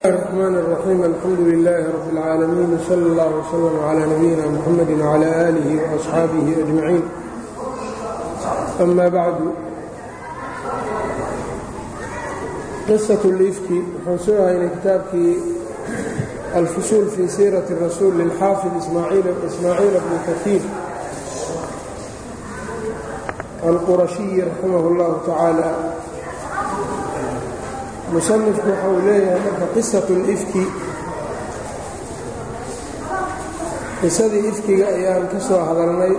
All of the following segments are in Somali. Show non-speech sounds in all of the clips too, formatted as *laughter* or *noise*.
الرحمن الرحيم الحمد لله رب العالمين وصلى الله وسلم على نبينا محمد وعلى آله وأصحابه أجمعين أما بعد قصة الإفki waxaan soo haynay kitaabkii الفصول في سيرة الرسول للxاaفظ إسmاعيiل بن كثير الqرشhي رحimه الله تعالى musanifku waxa uu leeyahay marka qisatu lifki qisadii ifkiga ayaan ka soo hadalnay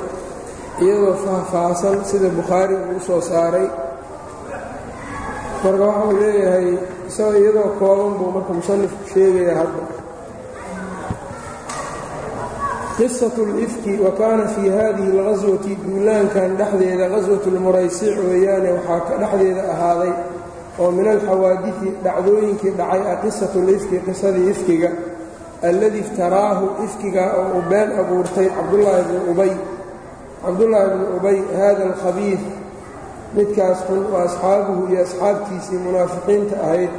iyadoo faahfaahsan sida bukhaari uu soo saaray. Marka waxa uu leeyahay isagoo iyadoo kooban buu marka musanifku sheegayaa hadda. Qisatu lifki wa kaana fii haadihi alqaswati duulaankan dhexdeeda qaswatu lmuraysic weeyaane waxaa dhexdeeda ahaaday oo min alxawaadii dhacdooyinkii dhacay a qisatu lifki qisadii ifkiga alladii iftaraahu ifkiga oo uu been abuurtay cabdulaahi bni ubay. Cabdullaahi bni ubay hada alkhabiid midkaas xun oo asxaabuhu iyo asxaabtiisii munaafiqiinta ahayd.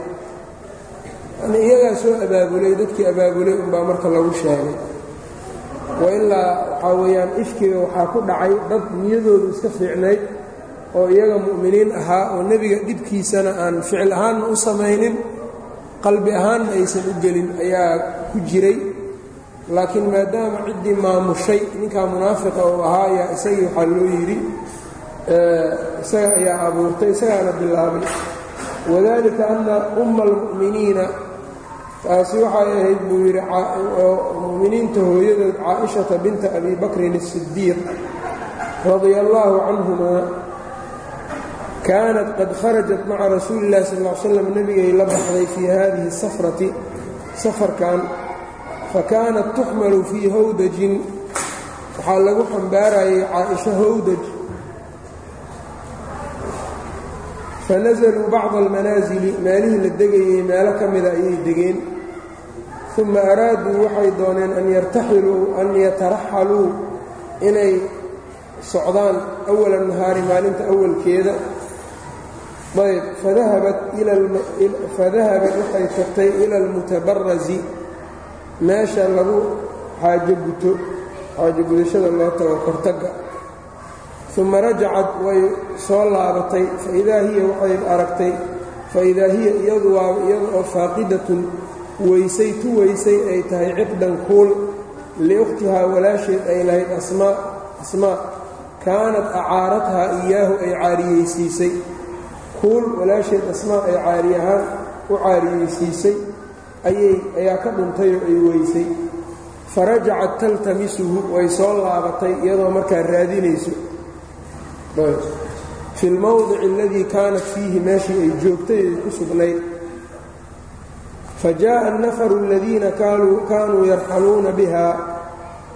Iyagaa soo abaabulay dadkii abaabulay unbaa marka lagu sheegay. Wailaa waxaa weeyaan ifkiga waxaa ku dhacay dad niyadoodu iska fiicnayd oo iyaga mu'miniin ahaa oo nebiga dhibkiisana aan ficil ahaanna u samaynin qalbi ahaanna aysan u gelin ayaa ku jiray. Laakiin maadaama ciddii maamushay ninkaa munaafiqa uu ahaa ayaa isagii waxaa loo yidhi isaga ayaa abuurtay isagaana bilaabay. Wadalika anna umma almu'miniina taasi waxay ahayd buu yidhi mu'miniinta hooyadood caaishata binta abi bakrin الsidiiq radia allaahu canhumaa kaanat qad kharajat maca rasuuli illahi sal ll slam nebigay la baxday fii hadihi safrati safarkan fakaanat tuxmalu fii hawdajin waxaa lagu xambaarayay caaisho hawdaj. Fanazaluu bacda almanaasili meelihii la degayey meelo ka mida ayay degeen. Uma araaduu waxay dooneen an yartaxiluu an yataraxaluu inay socdaan awala nahaari maalinta awalkeeda ayb fadahabat waxay tagtay ila almutabarazi meesha lagu xaajo guto xaajo gudashada loo tago kortagga uma rajacad way soo laabatay. Faidaa hiya waxay aragtay faidaa hiya iyadu waa iyada oo faaqidatun weysay tu weysay ay tahay ciqdan kuul. Liukhtihaa walaasheed ay lahayd asmaa asmaa kaanat acaarathaa iyaahu ay caariyeysiisay kuul walaasheed asmaa ay caari ahaan u caariyeysiisay ayaa ka dhuntay oo ay weysay. Farajacat taltamisuhu way soo laabatay iyadoo markaa raadinayso. Fi lmowdici aladii kaanat fiihi meeshii ay joogtay ay ku sugnayd fa jaaءa annafaru aladiina kaanuu yarxaluuna biha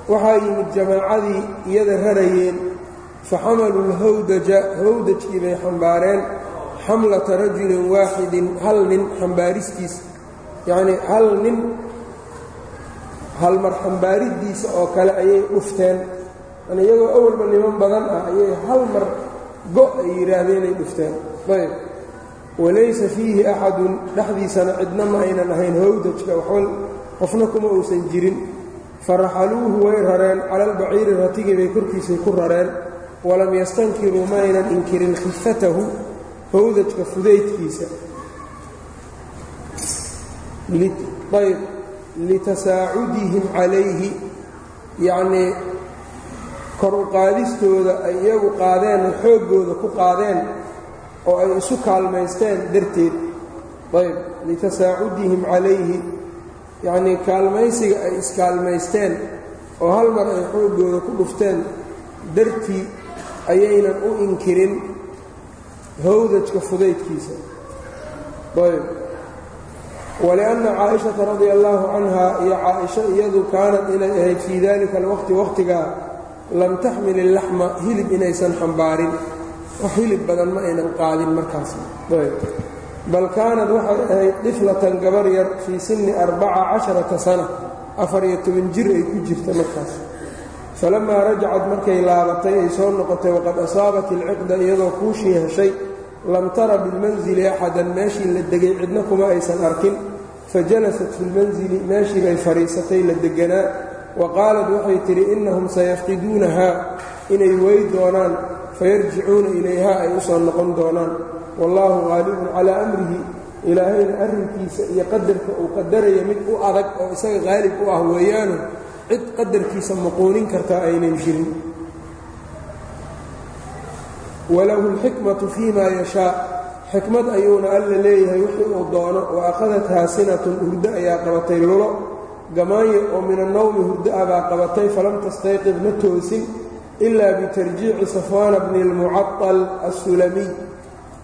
waxaa yimid jamaacadii iyada rarayeen. Faxamaluu lhawdaja hawdajkii bay xambaareen xamlata rajulin waaxidin hal nin xambaaristiis yacnii hal nin halmar xambaaridiisa oo kale ayay dhufteen. Yani iyagoo awalba niman badan ah ayay hal mar go' ay yidhaahdeen ay dhufteen. Ayb. Walaysa fiihi axadun dhexdiisana cidna ma aynan ahayn hawdajka waxba qofna kuma uusan jirin. Faraxaluuhu way rareen cala albaciiri ratigii bay korkiisay ku rareen. Walam yastankiruu ma aynan inkirin khifatahu hawdajka fudaydkiisa. Ayb litasaacudihim calayhi yacnii kor u qaadistooda ay iyagu qaadeen oo xooggooda ku qaadeen oo ay isu kaalmaysteen darteed. Ayb litasaacudihim calayhi yacnii kaalmaysiga ay iskaalmaysteen oo hal mar ay xooggooda ku dhufteen dartii ayaynan u inkirin hawdajka fudaydkiisa. Ayb. Walianna caaishata radia allaahu canha iyo caaisho iyadu kaanad inay ahayd fii dalika alwaqti wakhtigaa lam taxmil illaxma hilib inaysan xambaarin. Wax hilib badan ma aynan qaadin markaas. Ayb. Bal kaanad waxay ahayd diflatan gabar yar fii sinni arbaca casharata sana. Afar-iyo toban jir ay ku jirta markaas falammaa rajacad markay laabatay ay soo noqotay waqad asaabat ilciqda iyadoo kuushii heshay lam tara bilmansili axadan meeshii la degay cidna kuma aysan arkin fajalasat fi lmanzili meeshii bay fadhiisatay la deganaa wa qaalat waxay tidhi innahum sayafqiduunahaa inay wey doonaan fayarjicuuna ilayhaa ay u soo noqon doonaan wallaahu qaalibun calaa amrihi ilaahayna arrinkiisa iyo qadarka uu qadaraya mid u adag oo isaga qaalib u ah weeyaanu cid qadarkiisa muquunin kartaa aynan jirin. Walahu alxikmatu fii maa yashaa xikmad ayuuna alla leeyahay wixii uu doono wa akhadathaa sinatun hurdo ayaa qabatay lulo. Gamaanyo oo min annowmi hurdo ah qabatay falam tastayqid ma toosin ilaa bitarjiici safwaana bni lmucatal assulamiy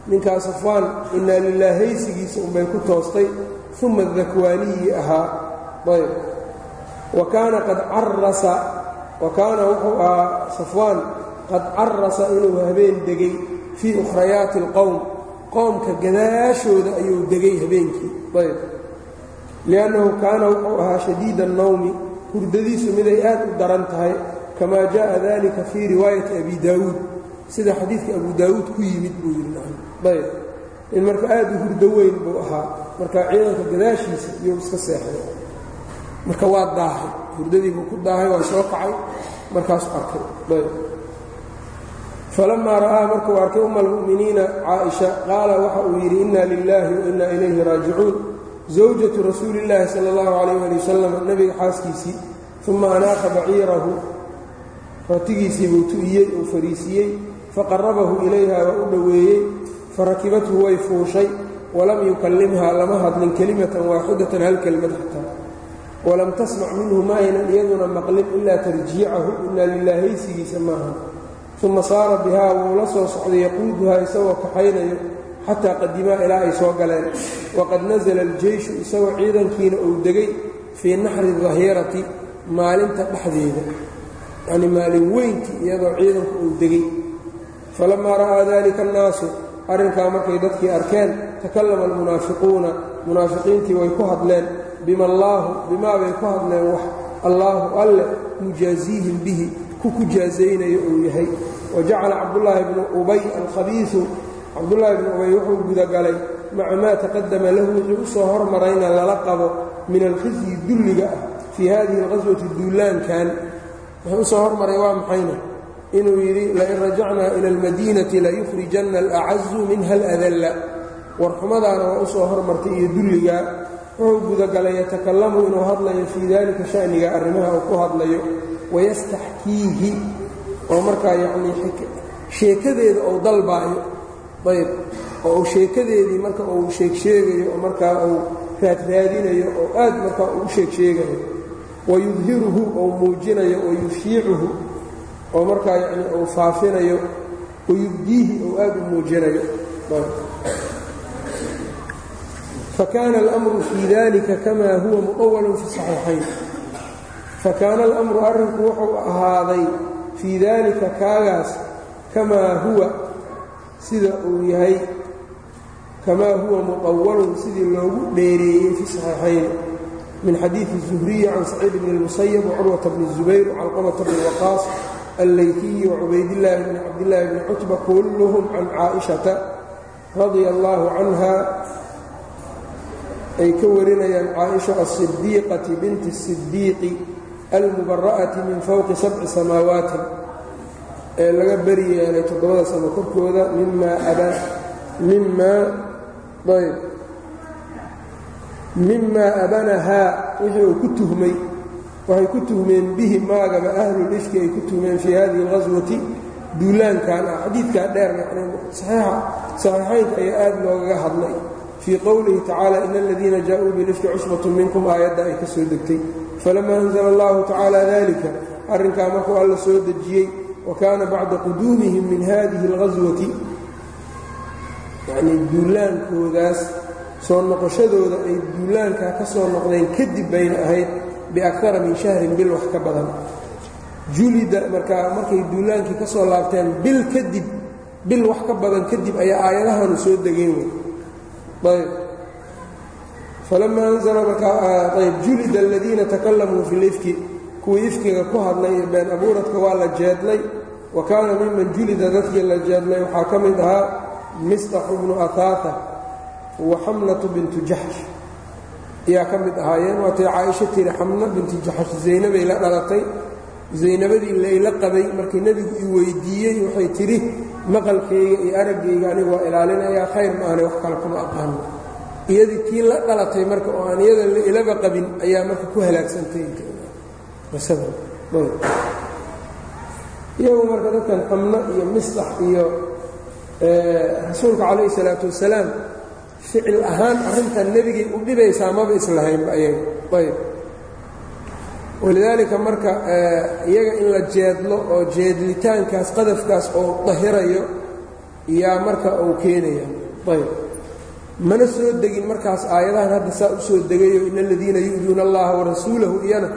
ninkaa safwaan inaa lilah haysigiisa unbay ku toostay uma dakwaaniyi ahaa. Ayb wa kaana wuxuu ahaa safwaan qad carasa inuu habeen degay fii ukhrayaati alqowm qoomka gadaashooda ayuu degay habeenkii. Ayb. Liannahu kaana wuxuu ahaa shadiida annowmi hurdadiisu miday aad u daran tahay kamaa jaءa dalika fii riwaayati abi daawuud. Sida xadiidka abu daawuud ku yimid buu yidhi ayb. In marka aad u hurdo weyn buu ahaa marka ciidanka gadaashiisa iyuu iska seexday marka waa daahay. Hurdadii buu ku daahay waa soo kacay. Markaasu arkay. Falamaa ra'aa markuu arkay umma almu'miniina caaisha qaala waxa uu yidhi inna lilaahi wa inna ilayhi raajicuun. Zawjatu rasuuli illaahi sala allahu calayh ali wasalam nebiga xaaskiisii uma anaaqa baciirahu. Ratigiisii buu tu'iyey uu fariisiiyey faqarabahu ilayha waa u dhoweeyey farakibathu way fuushay walam yukallimhaa lama hadlin kelimatan waaxidatan hal kelmad xataa walam tasmac minhu ma aynan iyaduna maqlin ilaa tarjiicahu inaa lilaahaysigiisa maaha. Uma saara bihaa wuu la soo socday yaquuduhaa isagoo kaxaynayo xataa qadimaa ilaa ay soo galeen. Waqad nasala aljeyshu isagoo ciidankiina uu degay fii naxri dahirati maalinta dhexdeeda. Yacni maalin weyntii iyadoo ciidanku uu degay. Falamaa ra'aa dalika annaasu arrinkaa markay dadkii arkeen takallama almunaafiquuna. Munaafiqiintii way ku hadleen bima allaahu bimaa bay ku hadleen wax allaahu alle mujaasiihim bihi ku ku jaazaynayo uu yahay. Wa jacala cabdullaahi bnu ubay alkhabiisu cabdullaahi bnu ubay wuxuu gudagalay maca maa taqadama lahu wixii u soo hormarayna lala qabo min alkhizyi dulliga ah fii hadihi alqaswati duulaankan wuxuu u soo hormaray waa maxayna? Inuu yidhi lain rajacnaa ila almadiinati layukhrijanna alacazu minha aladalla. Warxumadaana waa u soo hormartay iyo dulligaa wuxuu gudagalay yatakallamu inuu hadlayo fii dalika sha'niga arrimaha uu ku hadlayo wayastaxkiihi oo markaa yacnii sheekadeeda uu dalbaayo. Ayb oo uu sheekadeedii marka uu sheegsheegayo oo markaa uu raadraadinayo oo aad markaa uu sheegsheegayo wayudhiruhu ou muujinayo wayushiicuhu oo markaa yacni uu faafinayo. Wayubdiihi ou aad u muujinayo fakaana almru fii dalika kamaa huwa muqawalun fi saxiixayn fakaana alamru arrinku wuxuu ahaaday fii daalika kaagaas kamaa huwa sida uu yahay kamaa huwa muqawalun sidii loogu dheereeyey fi saxiixayn min xadiidi zuhriyi can saciid bni اlmusayab wacurwata bni zubayr wcalqamata bni waqaas allaytiyi wacubaydillaahi bni cabdillaahi bni cutba kulluhum can caaishata radia allaahu canha ay ka warinayaan caaisha asidiiqati binti sidiiqi almubara'ati min fowqi sabci samaawaatin ee laga beri yeelay toddobada sano korkooda mimaa abaa mimaa ayb mimaa abanahaa wixii uu ku tuhmay waxay ku tuhmeen bihi maagaba ahlulifki ay ku tuhmeen fii hadihi alqaswati duulaankan ah. Xadiidkaa dheer macnee saxiixa saxiixaynka ayaa aada loogaga hadlay fii qowlihi tacaala in aladiina jaa-uu bilifki cusbatu minkum aayadda ay ka soo degtay. Falama anzla allahu tacaala dalika arrinkaa markuu alla soo dejiyey wa kaana bacda quduumihim min hadihi اlqaswati yacnii duulaankoodaas soo noqoshadooda ay duulaankaa ka soo noqdeen kadib bayna ahayd biakara min shahrin bil wax ka badan. Julida markaa markay duulaankii ka soo laabteen bil kadib bil wax ka badan kadib ayaa aayadahanu soo degeen wey falama anzla markaayb julida aladiina takallamuu fi lifki kuwii ifkiga ku hadlay ee been abuuradka waa la jeedlay wa kaana miman julida dadkii la jeedlay waxaa ka mid ahaa mistaxu bnu ahaata wa xamnatu bintu jaxsh ayaa ka mid ahaayeen waatay caaisho tiri xamna binti jaxash zaynabay la dhalatay zaynabadii layla qabay markii nebigu i weydiiyey waxay tidhi maqalkayga iyo araggayga anigu waa ilaalinayaa khayr ma ahane wax kale kuma aqaano. Iyadii tii la dhalatay marka oo aan iyada la ilaba qabin ayaa marka ku halaagsantay iyagu marka dadkan xamno iyo mislax iyo rasuulka calayhi salaatu wasalaam ficil ahaan arrintan nebigay u dhibaysaa maba islahaynba ayaga ayb walidaalika marka iyaga in la jeedlo oo jeedlitaankaas qadafkaas oo dahirayo yaa marka uu keenaya. Ayb. Mana soo degin markaas aayadahan hadda saa u soo degayo in aladiina yu'duuna allaha warasuulahu iyana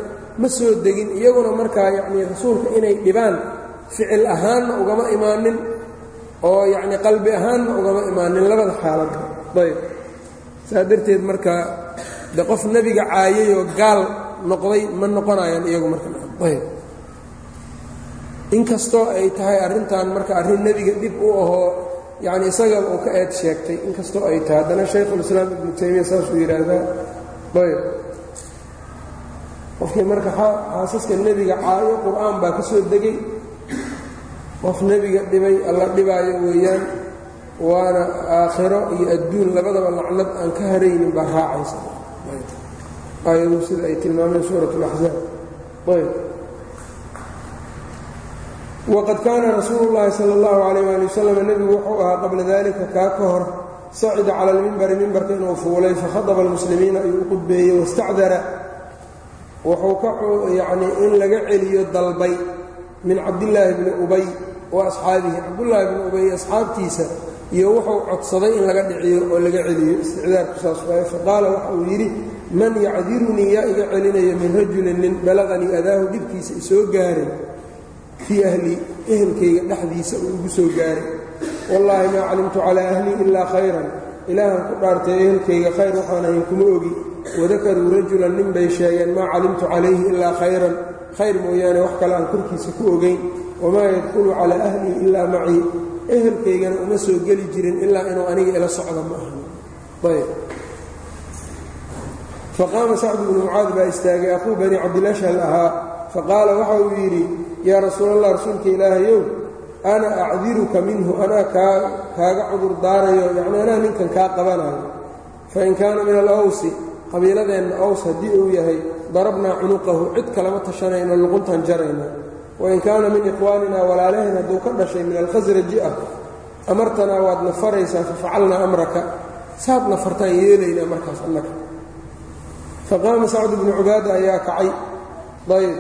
ma soo degin iyaguna markaa yacnii rasuulka inay dhibaan ficil ahaanna ugama imaanin oo yacnii qalbi ahaanna ugama imaanin labada xaaladda ayb. Saa darteed marka de qof nebiga caayayoo gaal noqday ma noqonayaan iyagu markaayb inkastoo ay tahay arrintan marka arrin nebiga dhib u ahoo yacni isagaba uu ka eed sheegtay inkastoo ay tahay haddana shaykhulislaam ibnu taymiya saasuu yidhaahdaa. Ayb. Qofkii marka xaasaska nebiga caayo qur'aan baa ka soo degay. Qof nebiga dhibay alla dhibaayo weeyaan waana aakhiro iyo adduun labadaba lacnad aan ka haraynin baa raacaysa aayadu sida ay tilmaameen suurat اlaxzaab ayb waqad kaana rasuulu llaahi sala اllahu calayh ali wasalam nebigu wuxuu ahaa qabla dalika kaa ka hor sacida cala almimbari mimbarka inuu fuulay fakhadaba almuslimiina ayuu u qudbeeyey wastacdara wuxuu ka yacnii in laga celiyo dalbay min cabdillaahi bni ubay wa asxaabihi cabdullaahi bni ubay asxaabtiisa iyo wuxuu codsaday in laga dhiciyo oo laga celiyo isticdaarku saas waaye faqaala waxa uu yidhi man yacdirunii yaa iga celinayo min rajulin nin balaqanii adaahu dhibkiisa isoo gaaray fii ahlii ehelkayga dhexdiisa uu igu soo gaaray wallaahi maa calimtu calaa ahlii ilaa khayran. Ilaahan ku dhaartay ehelkayga khayr waxaan ahayn kuma ogi. Wadakaruu rajulan nin bay sheegeen maa calimtu calayhi ilaa khayran. Khayr mooyaane wax kale aan korkiisa ku ogayn wamaa yadkulu calaa ahlii ilaa macii ehelkaygana uma soo geli jirin ilaa inuu aniga ila socdo ma ahan ayb faqaama sacd bnu mucaad baa istaagay aquu bani cabdilashhal ahaa faqaala waxa uu yidhi yaa rasuulallah rasuulka ilaahayow ana acdiruka minhu anaa kaa kaaga cudur daarayo yacni anaa ninkan kaa qabanayo fain kaana min alawsi qabiiladeenna aws haddii uu yahay darabnaa cunuqahu cid kalama tashanayno luquntan jarayna wain kaana min ikhwaaninaa walaalaheen hadduu ka dhashay min alkhasraji ah amartanaa waad nafaraysaa fafacalnaa amraka saad nafartaan yeelaynaa markaas annaka faqaama sacdu bnu cubaada ayaa kacay ayb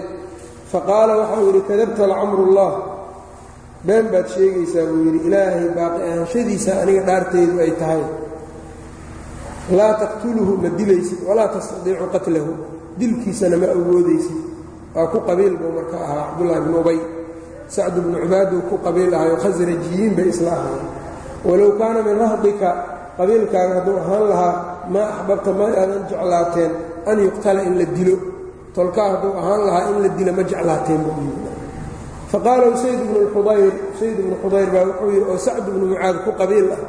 faqaala waxa uu yidhi kadabta lacamrullah been baad sheegaysaa buu yidhi ilaahay baaqi ahaanshadiisa aniga dhaartaydu ay tahay laa taqtuluhu ma dilaysid walaa tastadiicu qatlahu dilkiisana ma awoodaysid waa ku qabiil buu marka ahaa cabdullaahi bnu ubay sacdu bnu cubaaduu ku qabiil ahayo khasrajiyiin bay isla ahayen walow kaana min rahdika qabiilkaaga hadduu ahaan lahaa maa axbabta ma aadan jeclaateen an yuqtala in la dilo. Tolkaa hadduu ahaan lahaa in la dilo ma jeclaateen buu yidhi. Faqaala usayd bnu xudayr usayd bnu xudayr baa wuxuu yidhi oo sacd bnu mucaad ku qabiil ah.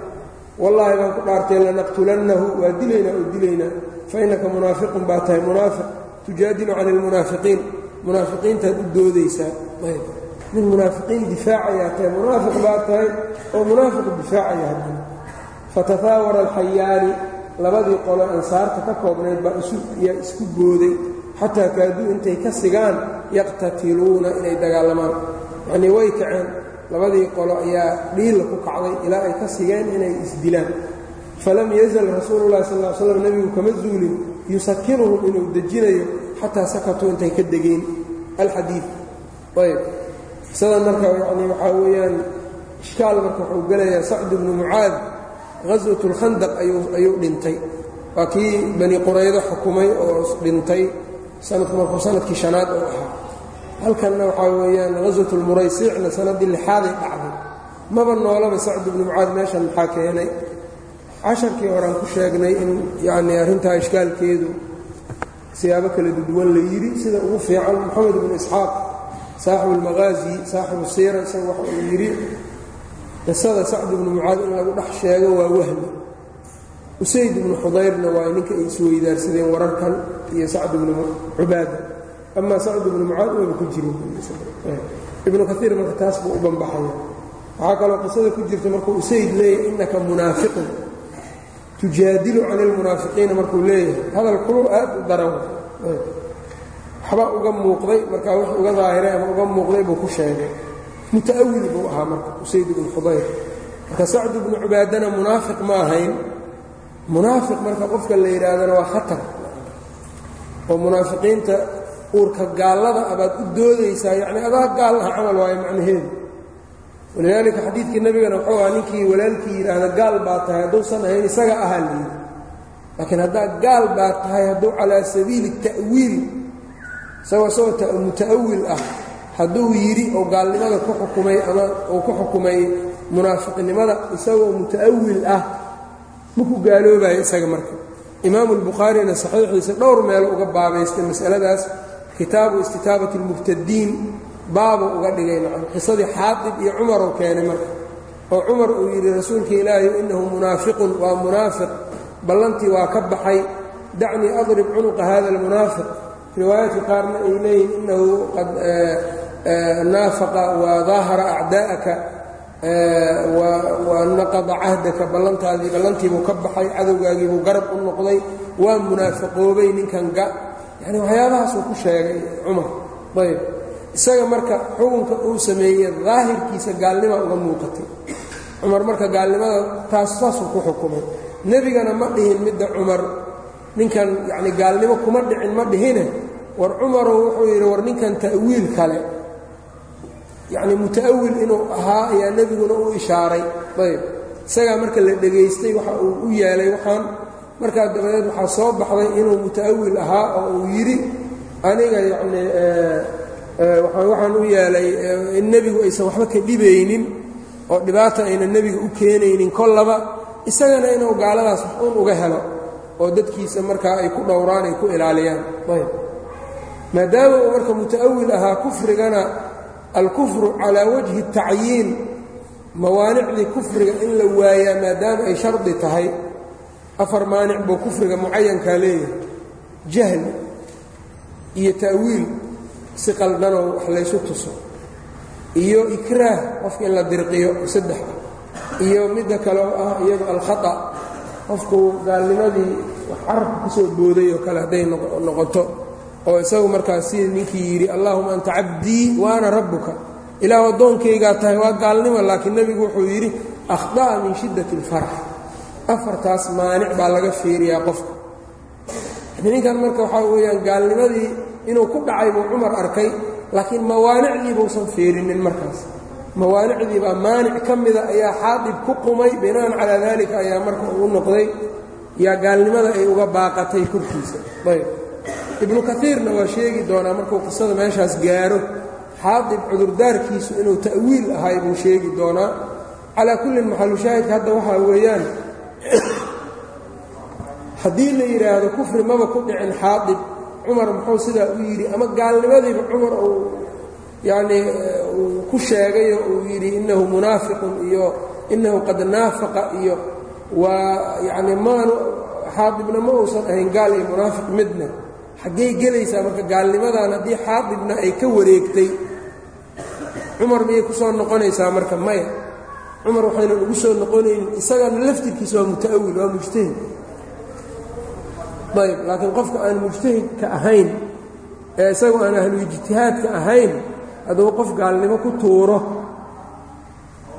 Wallaahi baan ku dhaartay lanaqtulannahu waa dilaynaa oo dilaynaa fa munaafiqun baa tahay munaafiq. Tujaadilu cani almunaafiqiin. Munaafiqiintaad u doodaysaa. Nin munaafiqiin difaacayaa tahay munaafiq baa tahay oo munaafiq difaacaya haddana fatafaawara alxayaani labadii qolo ansaarta ka koobnayd baa yaa isku gooday xataa kaaduu intay ka sigaan yaqtatiluuna inay dagaalamaan. Yacnii way kaceen labadii qolo ayaa dhiilla ku kacday ilaa ay ka sigeen inay isdilaan falam yazal rasuulu llahi sal l slam nebigu kama zuulin yusakinuhum inuu dejinayo xataa sakatuu intay ka degeen. Alxadiid. Ayb isadan marka yanii waxaa weeyaan ishkaal marka wuxuu gelayaa sacd bnu mucaad haswat اlkhandaq ayuu dhintay waa kii bani quraydo xukumay oo dhintay sanadku markuu sanadkii shanaad oo ahaa halkanna waxaa weeyaan haswat اlmuraysiicna sannaddii lixaaday dhacday maba noolaba sacd bnu mucaad meeshan maxaa keenay casharkii horaan ku sheegnay in yanii arrintaa ishkaalkeedu siyaabo kala duwan la yidhi sida ugu fiican moxamed bnu isxaaq saaxibu اlmaqaazi saaxibu siira isaga waxa uu yidhi qisada sacd bnu mucaad in lagu dhex sheego waa wahmi. Usayd ibnu xudayrna waa ninka ay isweydaarsadeen wararkan iyo sacd ibnu cubaada amaa sacd ibnu mucaad wayba ku jirin. Ibnu kaiir marka taas buu u banbaxaya. Waxaa kaloo qisada ku jirta markuu usayd leeyahay innaka munaafiqun tujaadilu cani lmunaafiqiina markuu leeyahay hadal kulul aad u daran. Waxba uga muuqday markaa wix uga daahiray ama uga muuqday buu ku sheegay muta'awil buu ahaa marka usayd ibnu xudayr marka sacd ibnu cubaadana munaafiq ma ahayn. Munaafiq marka qofka la yidhaahdana waa khatar. Oo munaafiqiinta uurka gaallada abaad u doodaysaa yacni adaa gaal camal waayo macnaheedu. Walidaalika xadiidkii nebigana wuxuu ahaa ninkii walaalkii yidhaahda gaal baa tahay hadduusan ahayn isaga ahaa layidhi laakiin haddaa gaal baa tahay hadduu calaa sabiili ta'wiil isagoo isagoo muta'awil ah hadduu yidhi oo gaalnimada ku xukumay ama uu ku xukumay munaafiqnimada isagoo muta'awil ah maku gaaloobayo isaga marka. Imaamu albukhaarina saxiixiisa dhowr meelo uga baabaystay masaladaas. Kitaabu istitaabati اlmubtadiin baabuu uga dhigay nacam qisadii xaadib iyo cumaruu keenay marka. Oo cumar uu yidhi rasuulka ilaahi innahu munaafiqun waa munaafiq. Ballantii waa ka baxay. Dacnii adrib cunuqa hada almunaafiq riwaayaadka qaarna ay leeyihiin innahu qad naafaqa wa daahara acdaa'aka wa naqada cahdaka ballantaadii ballantiibuu ka baxay cadowgaagiibuu garab u noqday waa munaafiqoobay ninkan ga yani waxyaabahaasuu ku sheegay cumar. Ayb isaga marka xukunka uu sameeyey daahirkiisa gaalnima uga muuqatay. Cumar marka gaalnimada taas saasuu ku xukumay. Nebigana ma dhihin midda cumar. Ninkan yacni gaalnimo kuma dhicin ma dhihine. War cumarow wuxuu yidhi war ninkan ta'wiil kale yacni muta'awil inuu ahaa ayaa nebiguna u ishaaray. Ayb. Isagaa marka la dhegaystay waxa uu u yeelay waxaan markaa dabadeed waxaa soo baxday inuu muta'awil ahaa oo uu yidhi aniga yacnii waxaan u yeelay in nebigu aysan waxba ka dhibaynin oo dhibaata ayna nebiga u keenaynin kollaba isagana inuu gaaladaas wax un uga helo oo dadkiisa markaa ay ku dhowraan ay ku ilaaliyaan. Ayb. Maadaama uu marka muta'awil ahaa kufrigana alkufru calaa wajhi tacyiin. Mawaanicdii kufriga in la waayaa maadaama ay shardi tahay. Afar maanic buu kufriga mucayankaa leeyahay. Jahli iyo ta'wiil si qaldanoo wax laysu tuso. Iyo ikraah qofka in la dirqiyo saddex. Iyo midda kale oo ah iyado alkhata. Qofku gaalnimadii wax carabka ku soo booday oo kale hadday noqoto oo isagu markaas sida ninkii yidhi allaahuma anta cabdii wa ana rabbuka. Ilaah addoonkaygaa tahay waa gaalnimo laakiin nebigu wuxuu yidhi akhda'a min shiddati اlfarax afartaas maanic baa laga fiiriyaa qofka. Ninkan marka waxaa weeyaan gaalnimadii inuu ku dhacay buu cumar arkay laakiin mawaanicdii buusan fiirinin markaas. Mawaanicdii baa maanic ka mida ayaa xaadib ku qumay binaan calaa daalika ayaa marka uu noqday yaa gaalnimada ay uga baaqatay korkiisa. Ayb ibnu kaiirna waa sheegi doonaa markuu qisada meeshaas gaaro. Xaadib cudurdaarkiisu inuu ta'wiil ahay buu sheegi doonaa. Calaa kullin maxalushaahidka hadda waxaa weeyaan haddii la yidhaahdo kufri maba ku dhicin xaadib cumar muxuu sidaa u yidhi ama gaalnimadiiba cumar uu yacnii uu ku sheegayo uu yidhi innahu munaafiqun iyo innahu qad naafaqa iyo waa yacnii maanu xaadibna ma uusan ahayn gaal iyo munaafiq midna xaggey gelaysaa marka gaalnimadan haddii xaadibna ay ka wareegtay. Cumar miyay ku soo noqonaysaa marka maya? Cumar waxaynan ugu soo noqonaynin isagana laftirkiisa waa muta'awil waa mujtahid. Ayb laakiin qofka aan mujtahidka ahayn ee isagu aan ahlu ijtihaadka ahayn hadduu qof gaalnimo ku tuuro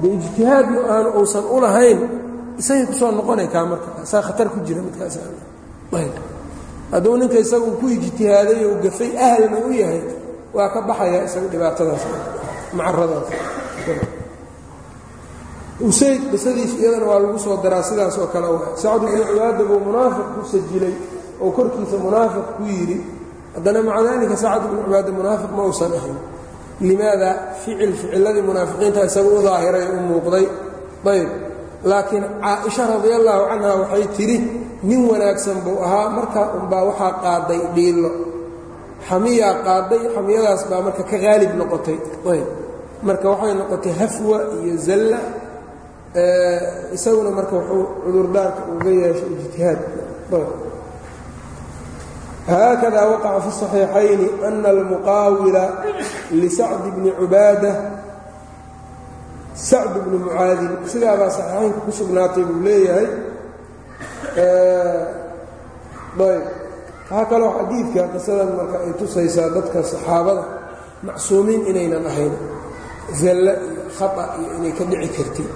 de ijtihaadnu aanu uusan u lahayn isagay ku soo noqonay kaa marka saa khatar ku jira midkaasayb hadduu ninka isagu ku ijtihaaday ou gafay ahalna u yahay. Waa ka baxaya isaga dhibaatadaas macaradaas usayd qisadiis iyadana waa lagu soo daraa sidaas oo kale waa sacd ibnu cibaada buu munaafiq ku sajilay oo korkiisa munaafiq ku yidhi haddana maca daalika sacd ibnu cibaada munaafiq ma uusan ahayn. Limaada ficil ficiladii munaafiqiinta isaga u daahiray u muuqday. Ayb laakiin caaisha radi allaahu canha waxay tidhi nin wanaagsan buu ahaa markaa unbaa waxaa qaaday dhiillo xamiyaa qaaday xamiyadaas baa marka ka haalib noqotay ayb marka waxay noqotay hafwa iyo zalla isaguna marka wuxuu cudurdaarka uga yeeshay ijtihaad haakada waqaca fi الصaxiixayni ana almuqaawila lisacdi bni cubaada sacd bni mucaadin sidaabaa saxiixaynka ku sugnaatay buu leeyahay ayb waxaa kaloo xadiidka qisadan marka ay tusaysaa dadka saxaabada macsuumiin inaynan ahayn zalla iyo khata iyo inay ka dhici kartid.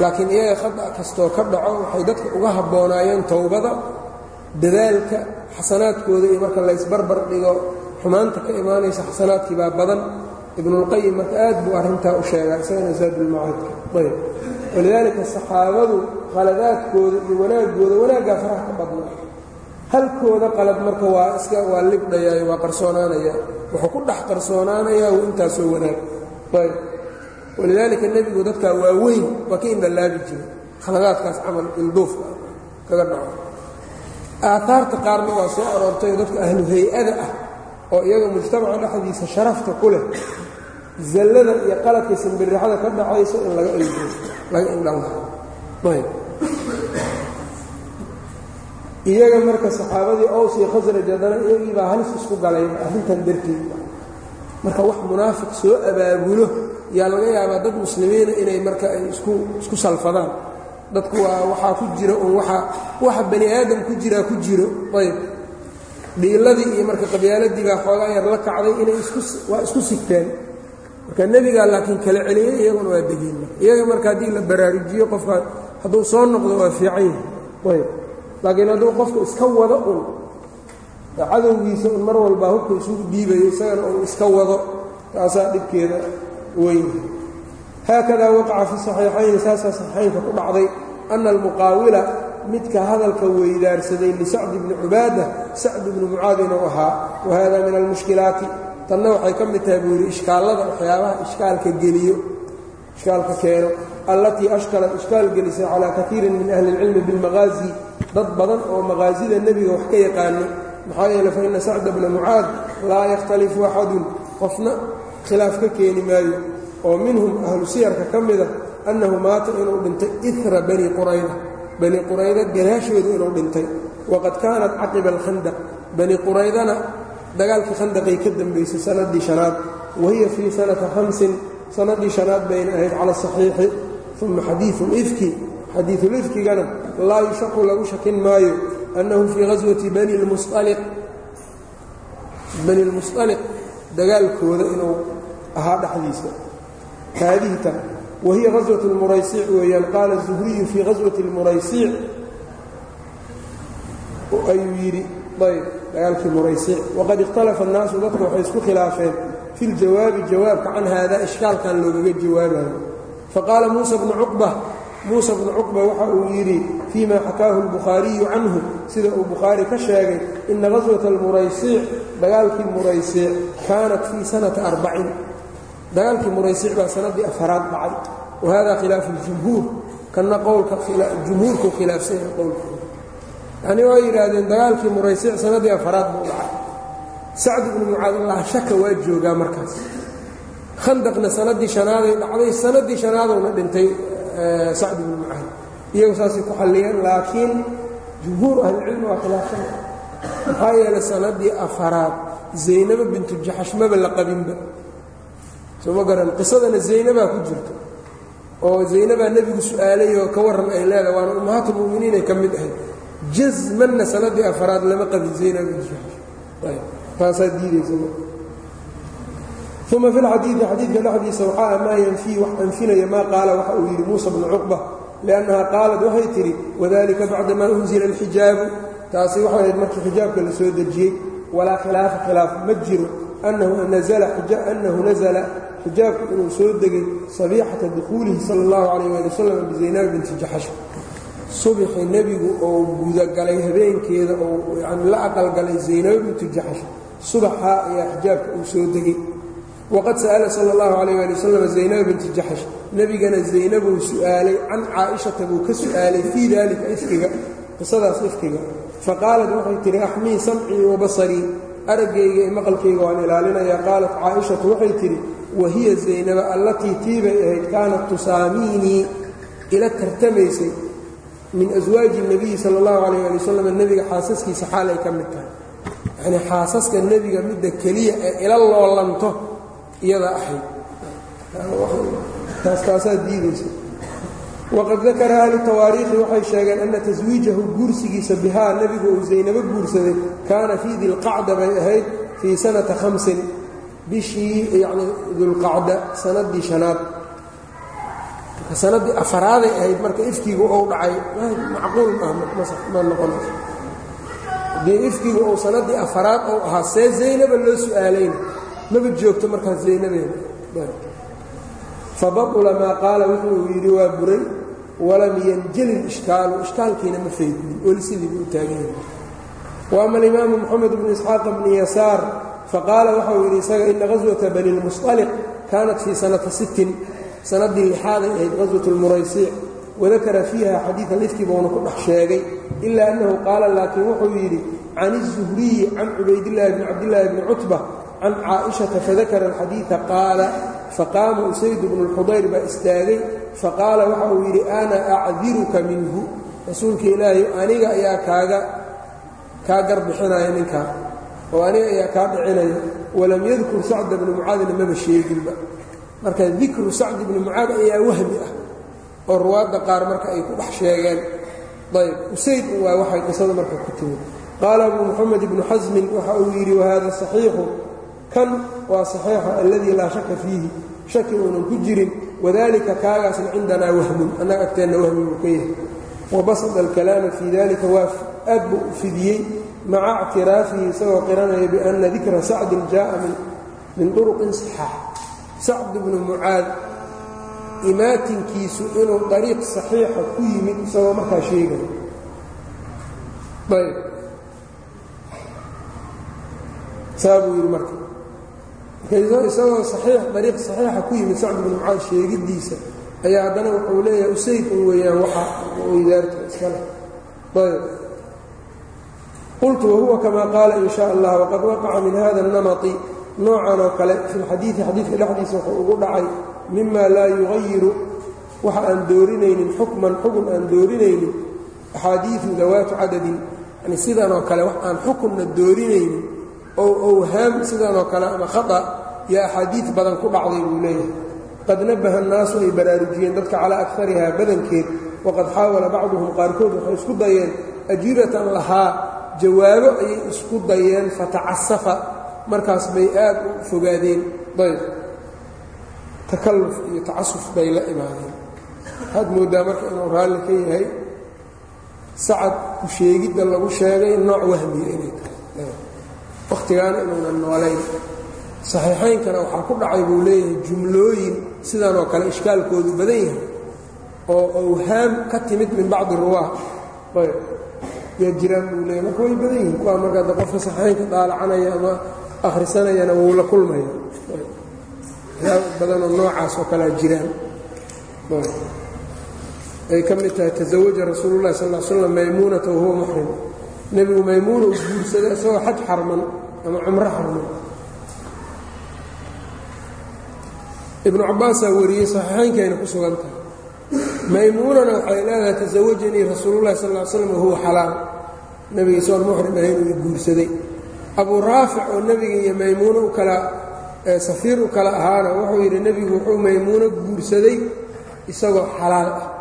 Laakiin iyaga khata kastoo ka dhaco waxay dadka uga habboonaayeen towbada dadaalka xasanaadkooda iyo marka laysbarbar dhigo xumaanta ka imaanaysa xasanaadkii baa badan. Ibnulqayim marka aad buu arrintaa u sheegaa isagana zaadulmacaadka ayb walidaalika saxaabadu qaladaadkooda iyo wanaaggooda wanaaggaa faraha ka badnaa halkooda qalad marka waa iska waa libdhayaa waa qarsoonaanaya. Wuxuu ku dhex qarsoonaanayaa uu intaasoo wanaag. Ayb. Walidaalika nebigu dadkaa waa weyn waa ka indhalaabi jiray. Khaladaadkaas camal ilduufka kaga dhaco aaaarta qaarna waa soo aroortay oo dadka ahlu hay'ada ah oo iyaga mujtamaca dhexdiisa sharafta ku leh zallada iyo qaladka simbirixada ka dhacayso in laga laga indhala ayb. Iyaga marka saxaabadii ows iyo khasraj haddana iyagii baa halis isku galay arrintan darteed. Marka wax munaafiq soo abaabulo yaa laga yaabaa dad muslimiina inay marka ay isku isku salfadaan. Dadku waa waxaa ku jira un waaa waxa bani aadam ku jiraa ku jiro. Ayb. Dhiiladii iyo marka qabyaaladii baa xoogaa yar la kacday inay waa isku sigteen marka nebigaa laakiin kala celiyey iyaguna waa degeen. Iyaga marka haddii la baraarujiyo qofka hadduu soo noqdo waa fiican yahay. Ayb. Laakiin hadduu qofku iska wado un cadowgiisa un mar walbaa hubka isugu dhiibayo isagana uu iska wado taasaa dhibkeeda weyn haakadaa waqaca fi saxiixayni saasaa saxiixaynka ku dhacday ana almuqaawila midka hadalka weydaarsaday lisacdi bni cubaada sacd bni mucaad inuu ahaa wa hada min almushkilaati tanna waxay ka mid tahay buu yidhi ishkaallada waxyaabaha ishkaalka geliyo ishkaalka keeno allatii ashkalat ishkaal gelisay calaa kaiirin min ahli اlcilmi biاlmaqaazi dad badan oo maqaasida nebiga wax ka yaqaano maxaa yeele fa ina sacda bna mucaad laa yakhtalifu axadun. Qofna khilaaf ka keeni maayo oo minhum ahlu siyarka ka mida annahu maata inuu dhintay ira bani qurayda. Bani qurayda gadaashoodu inuu dhintay. Waqad kaanat caqiba alkhandaq bani quraydana dagaalkii khandaqay ka dambaysay sanadii shanaad wahiya fii sanata hamsin sanadii shanaad bayna ahayd cala asaxiixi uma xadiiu ifki xadiiulifkigana laa yushaqu lagu shakin maayo annahu fii ghaswati bani lmusaliq dagaalkooda inuu ahaa dhexdiisa. Haadihi tan wahiya ghaswat lmuraysiic weeyaan qaala zuhriyu fii ghaswati lmuraysiic ayuu yidhi dagaalkii muraysiic waqad ikhtalafa annaasu dadku waxay isku khilaafeen fi ljawaabi jawaabka can haada ishkaalkan loogaga jawaabayo faqaala muusa bnu cuqba muusa bnu cuqba waxa uu yidhi fii xakaahu albukhaariyu canhu. Sida uu bukhaari ka sheegay ina ghaswata almuraysiic dagaalkii muraysiic kaanat fii sanata arbacin. Dagaalkii muraysiic baa sanadii afaraad dhacay. Wa hada khilaafu ljumhuur kanna qowlka jumhuurku khilaafsanya qowlkooda yacnii waa yidhaahdeen dagaalkii muraysiic sanadii afaraad buu dhacay. Sacd ibnu mucaad laa shaka waa joogaa markaas. Khandaqna sanadii shanaaday dhacday sanadii shanaadowna dhintay sacd ibnu mucaad. Iyagu saasay ku xalliyeen laakiin jumhuur ahlicilmi waa khilaafsan. Maxaa yeelay sanadii afaraad zaynabo bintu jaxash maba la qabinba. Sooma garan qisadana zaynabaa ku jirto oo zaynabaa nebigu su'aalay oo ka warran ay leedahay waana ummahaatulmu'miniinay ka mid ahayd jasmanna sanadii afaraad lama qabin zaynab bintu jaxash ayb taasaa diidaysa uma fi lxadiidi xadiidka dhexdiisa waxaa maa yanfii wax anfinaya maa qaala waxa uu yidhi muusa bnu cuqba liannaha qaalat waxay tidhi wadalika bacdamaa unzila alxijaabu taasi waxay ahayd markii xijaabka la soo dejiyey walaa khilaafa khilaaf ma jiro annahu nasala xijaabku inuu soo degay sabiixata dukhuulihi sala allahu calayh waali wasalam bizaynab binti jaxash subixi nebigu oo gudagalay habeenkeeda oo yani la aqalgalay zaynab bintu jaxash subaxaa ayaa xijaabka uu soo degay. Waqad sa'ala sala allahu calayh ali wasalam zaynaba binti jaxash nebigana zaynabuu su'aalay can caaishata buu ka su'aalay fii dalika ifkiga qisadaas ifkiga. Faqaalat waxay tidhi axmii samcii wa basarii araggayga iyo maqalkayga waan ilaalinayaa. Qaalat caaishatu waxay tidhi wahiya zaynaba allatii tiibay ahayd kaanat tusaamiinii ila tartamaysay min aswaaji nebiyi sal اllahu alayh ali wasalam nebiga xaasaskiisa xaal ay ka mid tahay. Yanii xaasaska nebiga midda keliya ee ila loolanto iyadaa ahayd. Taasaa diidaysa. Waqad dakara ahlu tawaariikhi waxay sheegeen ana taswiijahu guursigiisa bihaa nebigu uu zaynabo guursaday kaana fii dilqacda bay ahayd fii sanata hamsin bishii yani dulqacda sanadii shanaad sanadii afaraaday ahayd marka ifkigu ou dhacay macquul ma noqonayso haddii ifkigu ou sanadii afaraad ou ahaa see zaynaba loo su'aalayna maba joogto markaas zaynabeena fabaطula maa qaala wuxuu yidhi waa buray walam yanjali ishkaalu. Ishkaalkiina ma faydmin weli buu taagan yahay. Waama alimaamu moxamed bnu isxaaq bni yasaar faqaala waxau yidhi isaga ina gaswata bani lmusطaliq kaanat fii sanata sittin sanadii lixaaday ahayd qaswat lmuraysiic wadakara fiiha xadiida lifti boona ku dhex sheegay ilaa annahu qaala laakiin wuxuu yidhi can iلzuhriyi can cubaydillahi bni cabdillaahi bni cutba can caaishata fadakara alxadiida qaala faqaama usaydu bnu lxudayr baa istaagay faqaala waxa uu yidhi ana acdiruka minhu rasuulka ilaahay aniga ayaa kaaga kaa garbixinaya ninkaa oo aniga ayaa kaa dhicinaya walam yadkur sacda bni mucaadna maba sheeginba marka dikru sacd ibni mucaad ayaa wahmi ah oo ruwaadda qaar marka ay ku dhex sheegeen. Ayb usayd waa waxay qisada marka ku timid. Qaala abu muxamed ibnu xasmin waxa uu yidhi wahada saxiixu? Kan waa saxiixa alladii laa shaka fiihi. Shaki uunan ku jirin. Wadalika kaagaasna cindanaa wahmun annaga agteenna wahmi buu ka yahay. Wabasada alkalaama fii dalika waa aad buu u fidiyey maca ictiraafihi isagoo qiranaya bianna dikra sacdin jaءa min duruqin صaxaax sacd bnu mucaad imaatinkiisu inuu dariiq saxiixa ku yimid isagoo markaa sheegaya ayb. Saa buu yidhi marka. Isagoo saxiix dariiq saxiixa ku yimid sacd bnu mucaad sheegiddiisa ayaa haddana wuxuu leeyahay usayd un weeyaan waxa weydaarta iskale ayb. Qultu wahuwa kama qaala in sha allah waqad waqaca min hada الnamati noocan oo kale fi lxadiidi xadiidka dhexdiisa wuxuu ugu dhacay mima laa yugayiru waxa aan doorinaynin xukman xukun aan doorinaynin axaadiiu dawaatu cadadin yani sidanoo kale wax aan xukunna doorinaynin oo owhaam sidanoo kale ama khata iyo axaadiid badan ku dhacday buu leeyahay. Qad nabaha annaasu ay baraarujiyeen dadka calaa akarihaa badankeed waqad xaawala bacduhum qaarkood waxay isku dayeen ajwibatan lahaa jawaabo ayay isku dayeen fatacasafa markaas bay aad u fogaadeen. Ayb takalluf iyo tacasuf bay la imaadeen. Waxaad mooddaa marka inuu raalli ka yahay sacad ku sheegidda lagu sheegay nooc wahmiya inay tahay. Wakhtigaana inuunan noolayn. Saxiixaynkana waxaa ku dhacay buu leeyahay jumlooyin sidan oo kale ishkaalkoodu badan yahay oo owhaam ka timid min bacdi ruwaa. Ayb yaa jiraan buu leeyahy marka way badan yihiin. Kuwaa marka adda qofka saxiixaynka daalacanaya ama akhrisanayana wuu la kulmaya. Yaa badanoo noocaas oo kalea jiraan. Ay ka mid tahay taزawaja rasuulu اlahi sal slam maymuunata wahuwa muxrim nebigu maymuuna uu guursaday isagoo xaj xarman ama cumro xarman. Ibnu cabaasaa wariyey saxiixaynkayna ku sugan tahay. Maymuunana waxay leedahay tasawajanii rasuululahi sal l slam wahuwa xalaal. Nebiga isagoon muxrim ahayn uu guursaday abuu raafic oo nebiga iyo maymuuno u kala safiir u kala ahaana wuxuu yidhi nebigu wuxuu maymuuno guursaday isagoo xalaal ah.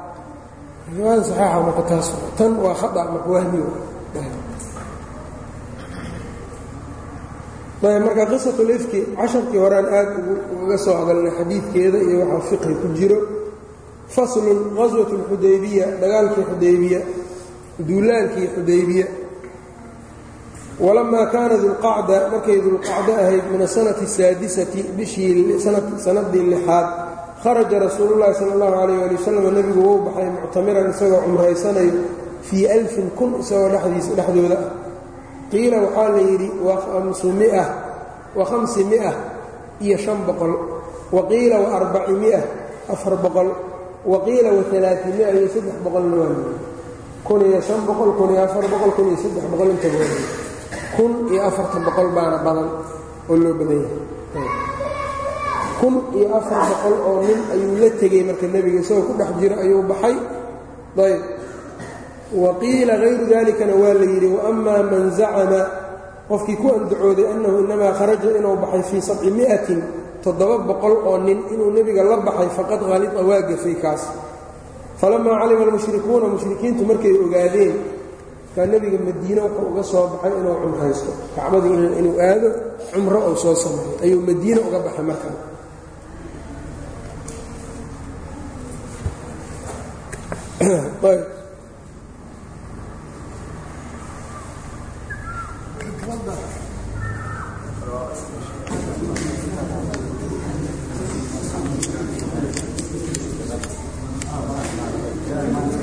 Riwaayada saxiixa marka tan waa khata marka wahmi marka qisatulifki casharkii horean aad ugaga soo hadalnay xadiidkeeda iyo waxaa fiqhi ku jiro faslun qaswat اlxudaybiya dagaalkii xudaybiya duulaankii xudaybiya walamaa kaana dulqacda markay dulqacdo ahayd min asanati asaadisati bishii sanadii lixaad kharaja rasuulu llahi sala اllahu alayh ali wasalam nebigu wou baxay muctamiran isagoo cumraysanayo fii alfin kun isagoo dhexdiisa dhexdooda. ah qiila waxaa la yidhi wa hamsi mia iyo shan boqol. wa qiila wa arbaci mia afar boqol. wa qiila wa alaai mia iyo saddex boqolna waa kun iyo shan boqol kun iyo afar boqol kun iyo saddex boqol inta kun iyo afartan boqol baana badan oo loo badan yahay. Kun iyo afar boqol oo nin ayuu la tegey marka nebiga isagoo ku dhex jiro ayuu baxay. Ayb. Wa qiila hayru dalikana waa la yidhi waama man zacama. Qofkii ku andacooday annahu inamaa kharaja inuu baxay fii sabci mi'atin toddoba boqol oo nin inuu nebiga la baxay faqad halida waa gafay kaas. Falamaa calima almushrikuuna mushrikiintu markay ogaadeen kaa nebiga madiine wuxuu uga soo baxay inuu cumraysto kacbadii inuu aado cumro uu soo sameeyo ayuu madiine uga baxay markaa *clears throat* ayb